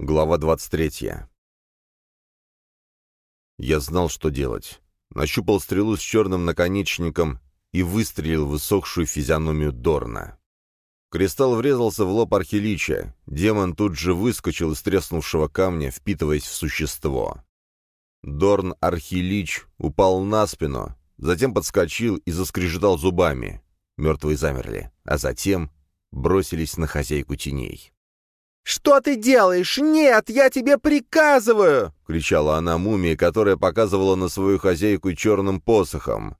Глава 23. Я знал, что делать. Нащупал стрелу с черным наконечником и выстрелил в высохшую физиономию Дорна. Кристалл врезался в лоб Архилича. Демон тут же выскочил из треснувшего камня, впитываясь в существо. Дорн Архилич упал на спину, затем подскочил и заскрежетал зубами. Мертвые замерли, а затем бросились на хозяйку теней. «Что ты делаешь? Нет, я тебе приказываю!» — кричала она мумии, которая показывала на свою хозяйку черным посохом.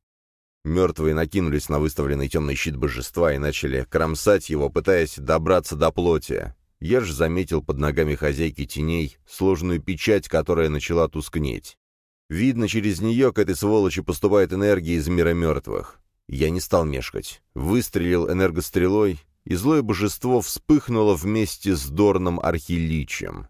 Мертвые накинулись на выставленный темный щит божества и начали кромсать его, пытаясь добраться до плоти. Я же заметил под ногами хозяйки теней сложную печать, которая начала тускнеть. Видно, через нее к этой сволочи поступает энергия из мира мертвых. Я не стал мешкать. Выстрелил энергострелой, и злое божество вспыхнуло вместе с Дорном Архиличем.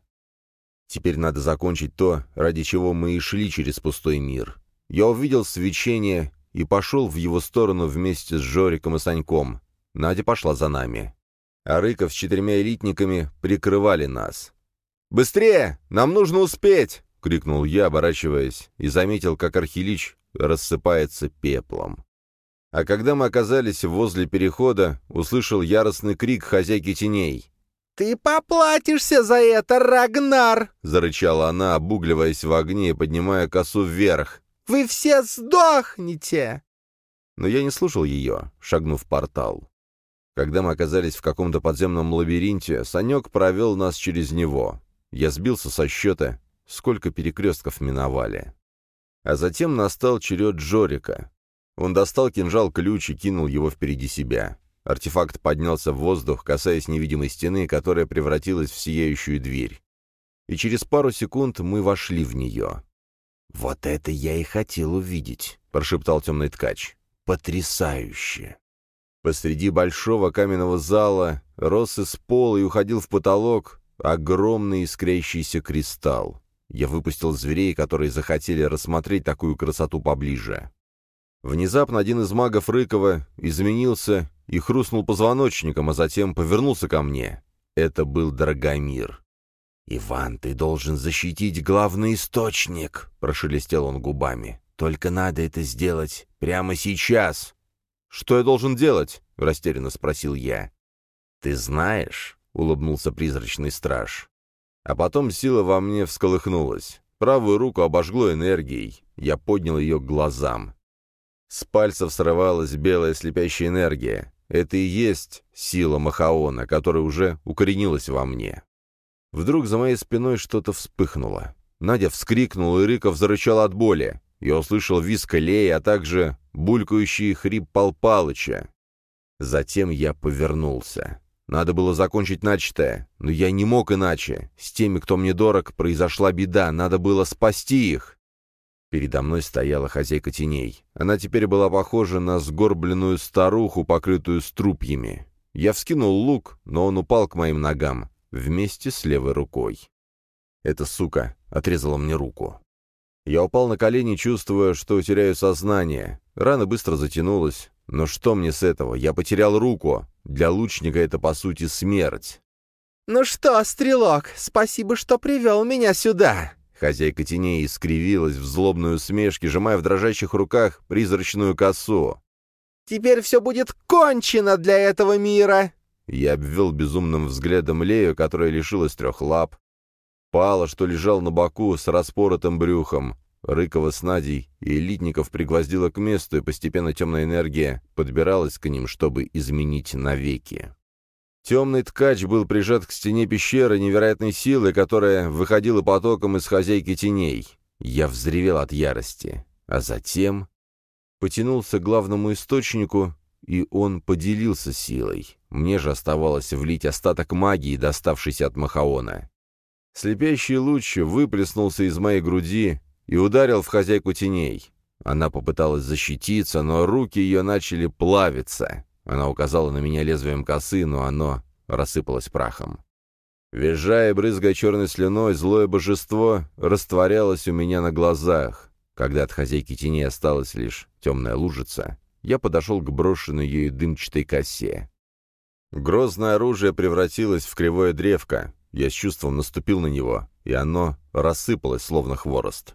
Теперь надо закончить то, ради чего мы и шли через пустой мир. Я увидел свечение и пошел в его сторону вместе с Жориком и Саньком. Надя пошла за нами. А Рыков с четырьмя элитниками прикрывали нас. «Быстрее! Нам нужно успеть!» — крикнул я, оборачиваясь, и заметил, как Архилич рассыпается пеплом. А когда мы оказались возле перехода, услышал яростный крик хозяйки теней. «Ты поплатишься за это, Рагнар!» — зарычала она, обугливаясь в огне и поднимая косу вверх. «Вы все сдохнете!» Но я не слушал ее, шагнув в портал. Когда мы оказались в каком-то подземном лабиринте, Санек провел нас через него. Я сбился со счета, сколько перекрестков миновали. А затем настал черед Джорика. Он достал кинжал-ключ и кинул его впереди себя. Артефакт поднялся в воздух, касаясь невидимой стены, которая превратилась в сияющую дверь. И через пару секунд мы вошли в нее. «Вот это я и хотел увидеть», — прошептал темный ткач. «Потрясающе!» Посреди большого каменного зала рос из пола и уходил в потолок огромный искрящийся кристалл. Я выпустил зверей, которые захотели рассмотреть такую красоту поближе. Внезапно один из магов Рыкова изменился и хрустнул позвоночником, а затем повернулся ко мне. Это был Драгомир. «Иван, ты должен защитить главный источник», — прошелестел он губами. «Только надо это сделать прямо сейчас». «Что я должен делать?» — растерянно спросил я. «Ты знаешь», — улыбнулся призрачный страж. А потом сила во мне всколыхнулась. Правую руку обожгло энергией. Я поднял ее к глазам. С пальцев срывалась белая слепящая энергия. Это и есть сила Махаона, которая уже укоренилась во мне. Вдруг за моей спиной что-то вспыхнуло. Надя вскрикнула, и Рыков зарычал от боли. Я услышал визг Леи, а также булькающий хрип Пал Палыча. Затем я повернулся. Надо было закончить начатое, но я не мог иначе. С теми, кто мне дорог, произошла беда, надо было спасти их. Передо мной стояла хозяйка теней. Она теперь была похожа на сгорбленную старуху, покрытую струпьями. Я вскинул лук, но он упал к моим ногам, вместе с левой рукой. Эта сука отрезала мне руку. Я упал на колени, чувствуя, что теряю сознание. Рана быстро затянулась. Но что мне с этого? Я потерял руку. Для лучника это, по сути, смерть. «Ну что, стрелок, спасибо, что привел меня сюда!» Хозяйка теней искривилась в злобной усмешке, сжимая в дрожащих руках призрачную косу. «Теперь все будет кончено для этого мира!» Я обвел безумным взглядом Лею, которая лишилась трех лап. Пала, что лежал на боку с распоротым брюхом. Рыкова с Надей и элитников пригвоздила к месту, и постепенно темная энергия подбиралась к ним, чтобы изменить навеки. Темный ткач был прижат к стене пещеры невероятной силы, которая выходила потоком из хозяйки теней. Я взревел от ярости, а затем потянулся к главному источнику, и он поделился силой. Мне же оставалось влить остаток магии, доставшийся от Махаона. Слепящий луч выплеснулся из моей груди и ударил в хозяйку теней. Она попыталась защититься, но руки ее начали плавиться. Она указала на меня лезвием косы, но оно рассыпалось прахом. Визжая брызгая черной слюной, злое божество растворялось у меня на глазах. Когда от хозяйки тени осталась лишь темная лужица, я подошел к брошенной ею дымчатой косе. Грозное оружие превратилось в кривое древко. Я с чувством наступил на него, и оно рассыпалось, словно хворост.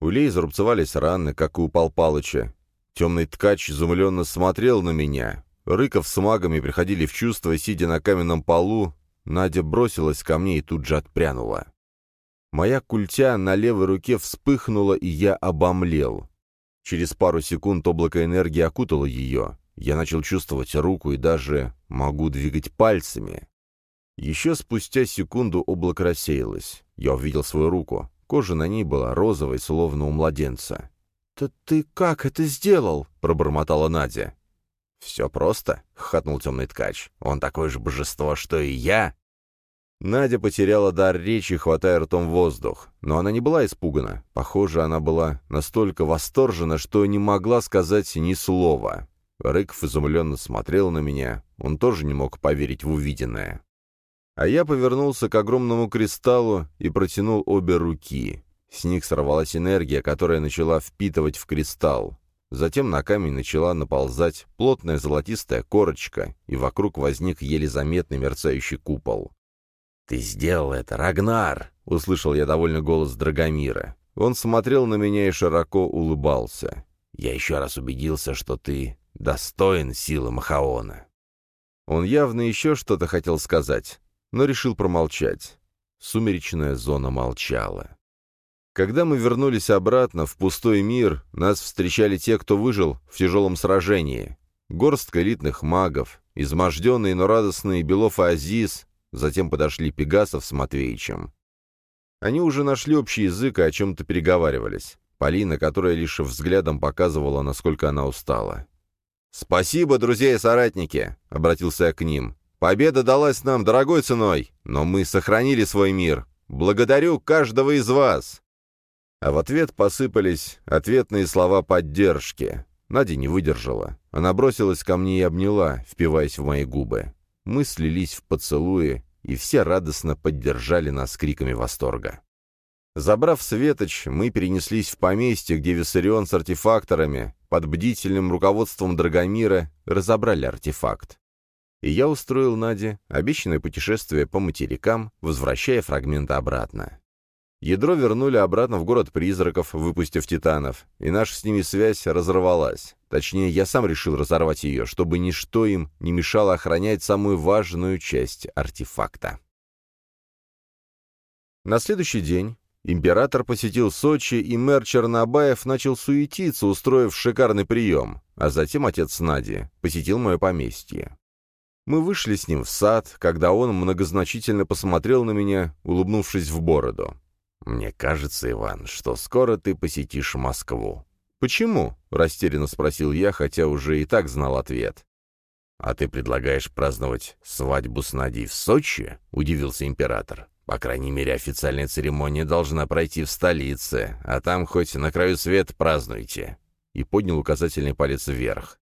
У Лей зарубцевались раны, как и у Пал Палыча. Темный ткач изумленно смотрел на меня. Рыков с магами приходили в чувство, сидя на каменном полу. Надя бросилась ко мне и тут же отпрянула. Моя культя на левой руке вспыхнула, и я обомлел. Через пару секунд облако энергии окутало ее. Я начал чувствовать руку и даже могу двигать пальцами. Еще спустя секунду облако рассеялось. Я увидел свою руку. Кожа на ней была розовой, словно у младенца. «Да ты как это сделал?» — пробормотала Надя. «Все просто», — хохотнул темный ткач. «Он такое же божество, что и я». Надя потеряла дар речи, хватая ртом воздух. Но она не была испугана. Похоже, она была настолько восторжена, что не могла сказать ни слова. Рыков изумленно смотрел на меня. Он тоже не мог поверить в увиденное. А я повернулся к огромному кристаллу и протянул обе руки. С них сорвалась энергия, которая начала впитывать в кристалл. Затем на камень начала наползать плотная золотистая корочка, и вокруг возник еле заметный мерцающий купол. «Ты сделал это, Рагнар!» — услышал я довольный голос Драгомира. Он смотрел на меня и широко улыбался. «Я еще раз убедился, что ты достоин силы Махаона». Он явно еще что-то хотел сказать, но решил промолчать. Сумеречная зона молчала. Когда мы вернулись обратно в пустой мир, нас встречали те, кто выжил в тяжелом сражении. Горстка элитных магов, изможденные, но радостные Белов и Азиз, затем подошли Пегасов с Матвеичем. Они уже нашли общий язык и о чем-то переговаривались. Полина, которая лишь взглядом показывала, насколько она устала. «Спасибо, друзья и соратники!» — обратился я к ним. Победа далась нам дорогой ценой, но мы сохранили свой мир. Благодарю каждого из вас!» А в ответ посыпались ответные слова поддержки. Надя не выдержала. Она бросилась ко мне и обняла, впиваясь в мои губы. Мы слились в поцелуе, и все радостно поддержали нас криками восторга. Забрав Светоч, мы перенеслись в поместье, где Виссарион с артефакторами, под бдительным руководством Драгомира, разобрали артефакт и я устроил Наде обещанное путешествие по материкам, возвращая фрагменты обратно. Ядро вернули обратно в город призраков, выпустив титанов, и наша с ними связь разорвалась. Точнее, я сам решил разорвать ее, чтобы ничто им не мешало охранять самую важную часть артефакта. На следующий день император посетил Сочи, и мэр Чернобаев начал суетиться, устроив шикарный прием, а затем отец Нади посетил мое поместье. Мы вышли с ним в сад, когда он многозначительно посмотрел на меня, улыбнувшись в бороду. «Мне кажется, Иван, что скоро ты посетишь Москву». «Почему?» — растерянно спросил я, хотя уже и так знал ответ. «А ты предлагаешь праздновать свадьбу с Надей в Сочи?» — удивился император. «По крайней мере, официальная церемония должна пройти в столице, а там хоть на краю света празднуйте». И поднял указательный палец вверх.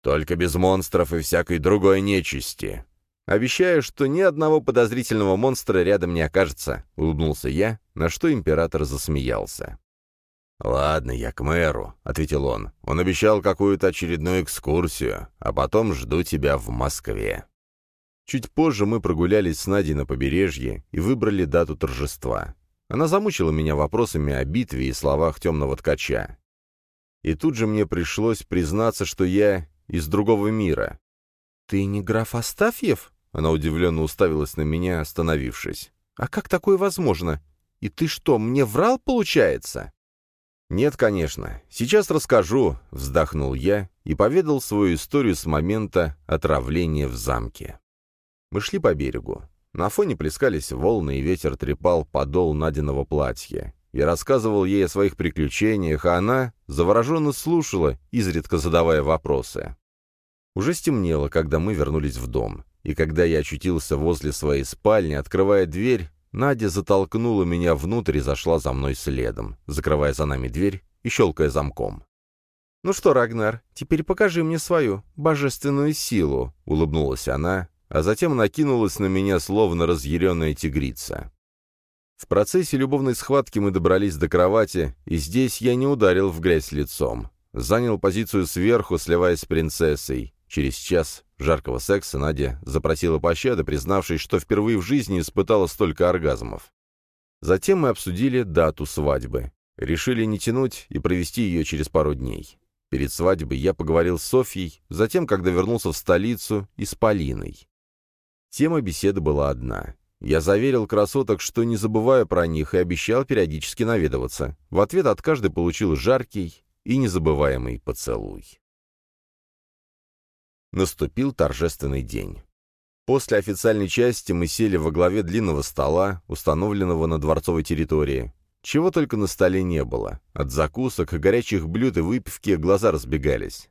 Только без монстров и всякой другой нечисти. Обещаю, что ни одного подозрительного монстра рядом не окажется, улыбнулся я, на что император засмеялся. «Ладно, я к мэру», — ответил он. «Он обещал какую-то очередную экскурсию, а потом жду тебя в Москве». Чуть позже мы прогулялись с Надей на побережье и выбрали дату торжества. Она замучила меня вопросами о битве и словах темного ткача. И тут же мне пришлось признаться, что я из другого мира. «Ты не граф Астафьев?» Она удивленно уставилась на меня, остановившись. «А как такое возможно? И ты что, мне врал, получается?» «Нет, конечно. Сейчас расскажу», — вздохнул я и поведал свою историю с момента отравления в замке. Мы шли по берегу. На фоне плескались волны, и ветер трепал подол Надиного платья. Я рассказывал ей о своих приключениях, а она завороженно слушала, изредка задавая вопросы. Уже стемнело, когда мы вернулись в дом, и когда я очутился возле своей спальни, открывая дверь, Надя затолкнула меня внутрь и зашла за мной следом, закрывая за нами дверь и щелкая замком. «Ну что, Рагнар, теперь покажи мне свою божественную силу», — улыбнулась она, а затем накинулась на меня, словно разъяренная тигрица. В процессе любовной схватки мы добрались до кровати, и здесь я не ударил в грязь лицом. Занял позицию сверху, сливаясь с принцессой. Через час жаркого секса Надя запросила пощады, признавшись, что впервые в жизни испытала столько оргазмов. Затем мы обсудили дату свадьбы. Решили не тянуть и провести ее через пару дней. Перед свадьбой я поговорил с Софьей, затем, когда вернулся в столицу, и с Полиной. Тема беседы была одна. Я заверил красоток, что не забываю про них, и обещал периодически наведываться. В ответ от каждой получил жаркий и незабываемый поцелуй. Наступил торжественный день. После официальной части мы сели во главе длинного стола, установленного на дворцовой территории. Чего только на столе не было. От закусок, горячих блюд и выпивки глаза разбегались.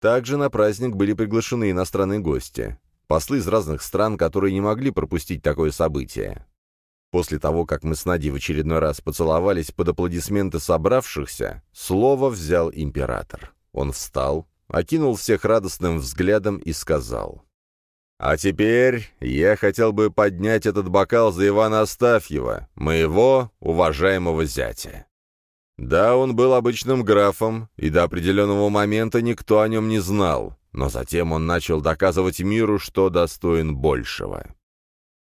Также на праздник были приглашены иностранные гости послы из разных стран, которые не могли пропустить такое событие. После того, как мы с Надей в очередной раз поцеловались под аплодисменты собравшихся, слово взял император. Он встал, окинул всех радостным взглядом и сказал. «А теперь я хотел бы поднять этот бокал за Ивана Астафьева, моего уважаемого зятя. Да, он был обычным графом, и до определенного момента никто о нем не знал, но затем он начал доказывать миру, что достоин большего.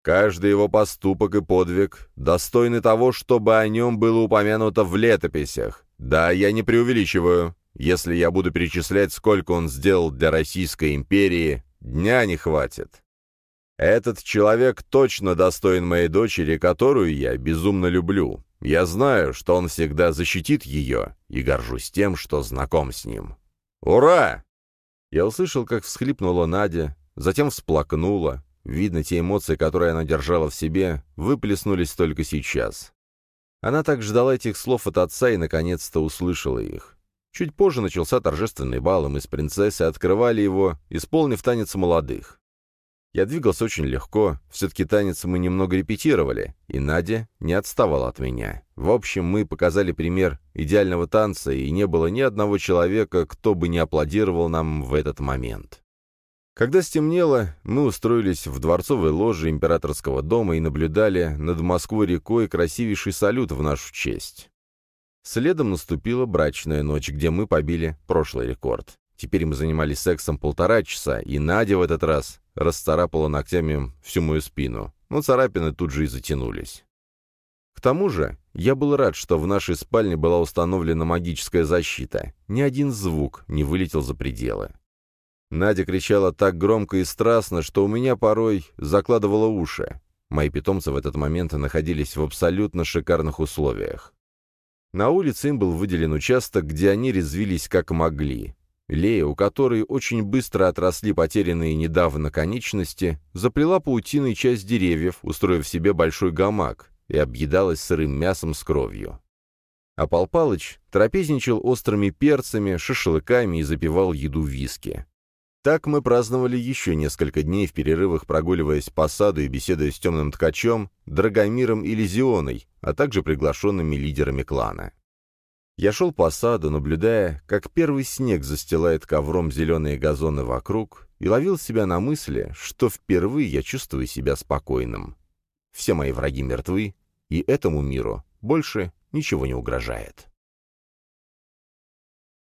Каждый его поступок и подвиг достойны того, чтобы о нем было упомянуто в летописях. Да, я не преувеличиваю. Если я буду перечислять, сколько он сделал для Российской империи, дня не хватит. Этот человек точно достоин моей дочери, которую я безумно люблю. Я знаю, что он всегда защитит ее, и горжусь тем, что знаком с ним. Ура! Я услышал, как всхлипнула Надя, затем всплакнула. Видно, те эмоции, которые она держала в себе, выплеснулись только сейчас. Она так ждала этих слов от отца и, наконец-то, услышала их. Чуть позже начался торжественный бал, и мы с принцессой открывали его, исполнив танец молодых. Я двигался очень легко, все-таки танец мы немного репетировали, и Надя не отставала от меня. В общем, мы показали пример идеального танца, и не было ни одного человека, кто бы не аплодировал нам в этот момент. Когда стемнело, мы устроились в дворцовой ложе императорского дома и наблюдали над Москвой-рекой красивейший салют в нашу честь. Следом наступила брачная ночь, где мы побили прошлый рекорд. Теперь мы занимались сексом полтора часа, и Надя в этот раз расцарапала ногтями всю мою спину, но царапины тут же и затянулись. К тому же, я был рад, что в нашей спальне была установлена магическая защита. Ни один звук не вылетел за пределы. Надя кричала так громко и страстно, что у меня порой закладывало уши. Мои питомцы в этот момент находились в абсолютно шикарных условиях. На улице им был выделен участок, где они резвились как могли. Лея, у которой очень быстро отросли потерянные недавно конечности, заплела паутиной часть деревьев, устроив себе большой гамак, и объедалась сырым мясом с кровью. А Пал Палыч трапезничал острыми перцами, шашлыками и запивал еду виски. Так мы праздновали еще несколько дней в перерывах, прогуливаясь по саду и беседуя с темным ткачом, Драгомиром и Лизионой, а также приглашенными лидерами клана. Я шел по саду, наблюдая, как первый снег застилает ковром зеленые газоны вокруг, и ловил себя на мысли, что впервые я чувствую себя спокойным. Все мои враги мертвы, и этому миру больше ничего не угрожает.